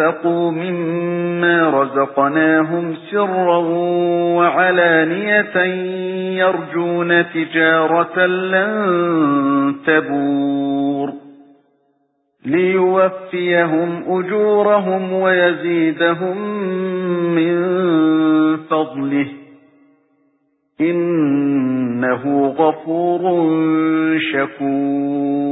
وَأَنفَقُوا مِمَّا رَزَقْنَاهُمْ سِرًّا وَعَلَانِيَةً يَرْجُونَ تِجَارَةً لَّن تَبُورَ لِيُوَفِّيَهُمْ أُجُورَهُمْ وَيَزِيدَهُم مِّن فَضْلِهِ إِنَّهُ غَفُورٌ شَكُورٌ